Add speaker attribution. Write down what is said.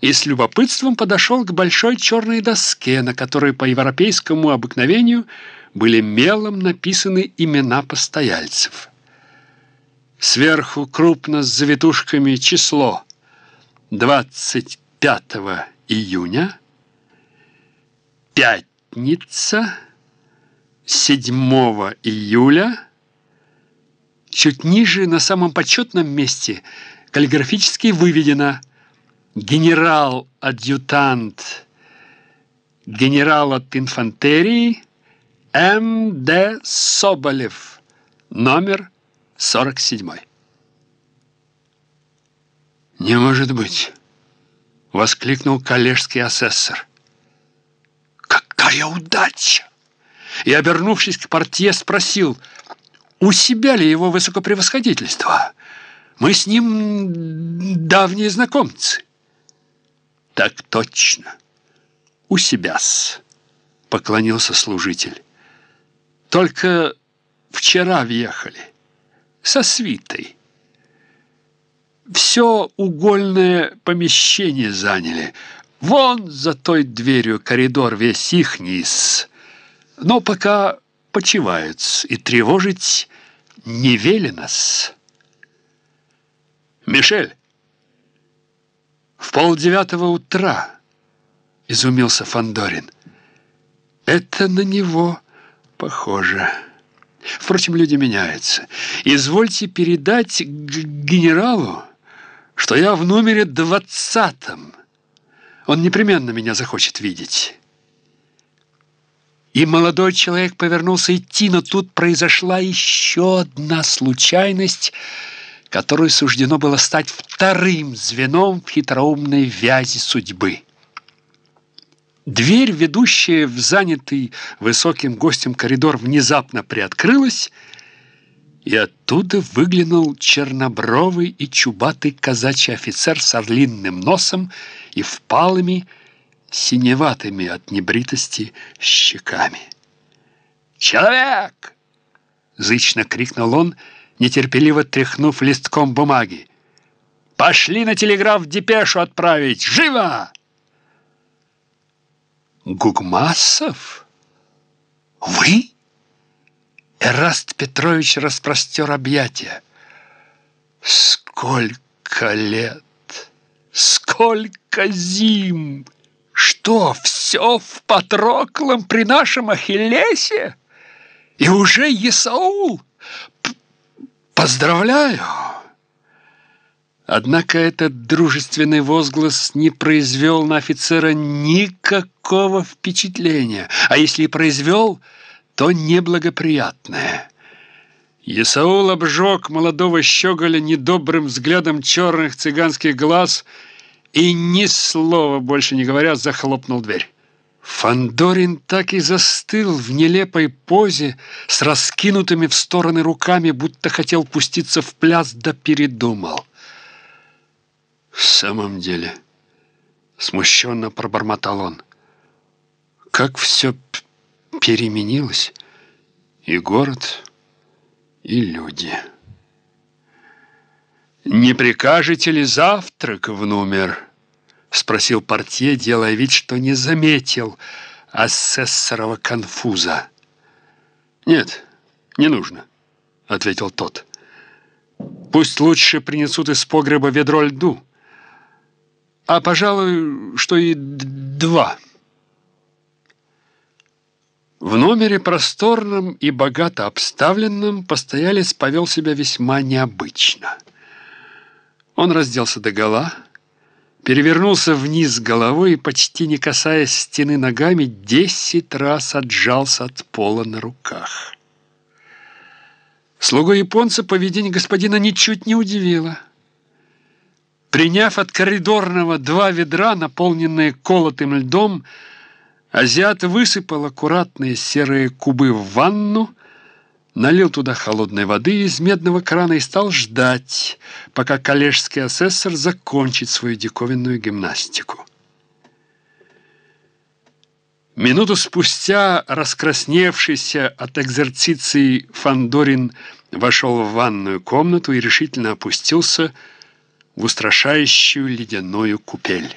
Speaker 1: и с любопытством подошел к большой черной доске, на которой по европейскому обыкновению были мелом написаны имена постояльцев. Сверху крупно с завитушками число 25 июня, пятница, 7 июля, чуть ниже на самом почетном месте каллиграфически выведено генерал-адъютант генерал от инфантерии М.Д. Соболев, номер 47. «Не может быть!» — воскликнул коллежский асессор. «Какая удача!» И, обернувшись к портье, спросил, у себя ли его высокопревосходительство? Мы с ним давние знакомцы. «Так точно, у себя-с», — поклонился служитель. «Только вчера въехали, со свитой. Все угольное помещение заняли. Вон за той дверью коридор весь ихний-с. Но пока почивают и тревожить не велено-с». «Мишель!» «В полдевятого утра», — изумился Фандорин. «Это на него похоже. Впрочем, люди меняются. Извольте передать генералу, что я в номере двадцатом. Он непременно меня захочет видеть». И молодой человек повернулся идти, но тут произошла еще одна случайность — которой суждено было стать вторым звеном в хитроумной вязи судьбы. Дверь, ведущая в занятый высоким гостем коридор, внезапно приоткрылась, и оттуда выглянул чернобровый и чубатый казачий офицер с орлинным носом и впалыми, синеватыми от небритости щеками. «Человек!» — зычно крикнул он — нетерпеливо тряхнув листком бумаги. «Пошли на телеграф депешу отправить! Живо!» «Гугмасов? Вы?» Эраст Петрович распростер объятия. «Сколько лет! Сколько зим! Что, все в Патроклом при нашем Ахиллесе? И уже Есаул!» «Поздравляю!» Однако этот дружественный возглас не произвел на офицера никакого впечатления, а если и произвел, то неблагоприятное. Исаул обжег молодого щеголя недобрым взглядом черных цыганских глаз и, ни слова больше не говоря, захлопнул дверь. Фандорин так и застыл в нелепой позе с раскинутыми в стороны руками, будто хотел пуститься в пляс, да передумал. В самом деле, смущенно пробормотал он, как все переменилось, и город, и люди. «Не прикажете ли завтрак в номер?» — спросил портье, делая вид, что не заметил асессорова конфуза. «Нет, не нужно», — ответил тот. «Пусть лучше принесут из погреба ведро льду, а, пожалуй, что и два». В номере просторном и богато обставленном постоялец повел себя весьма необычно. Он разделся догола, перевернулся вниз головой и, почти не касаясь стены ногами, десять раз отжался от пола на руках. Слугу японца поведение господина ничуть не удивило. Приняв от коридорного два ведра, наполненные колотым льдом, азиат высыпал аккуратные серые кубы в ванну, налил туда холодной воды из медного крана и стал ждать, пока коллежский асессор закончит свою диковинную гимнастику. Минуту спустя раскрасневшийся от экзерциции Фандорин вошел в ванную комнату и решительно опустился в устрашающую ледяную купель.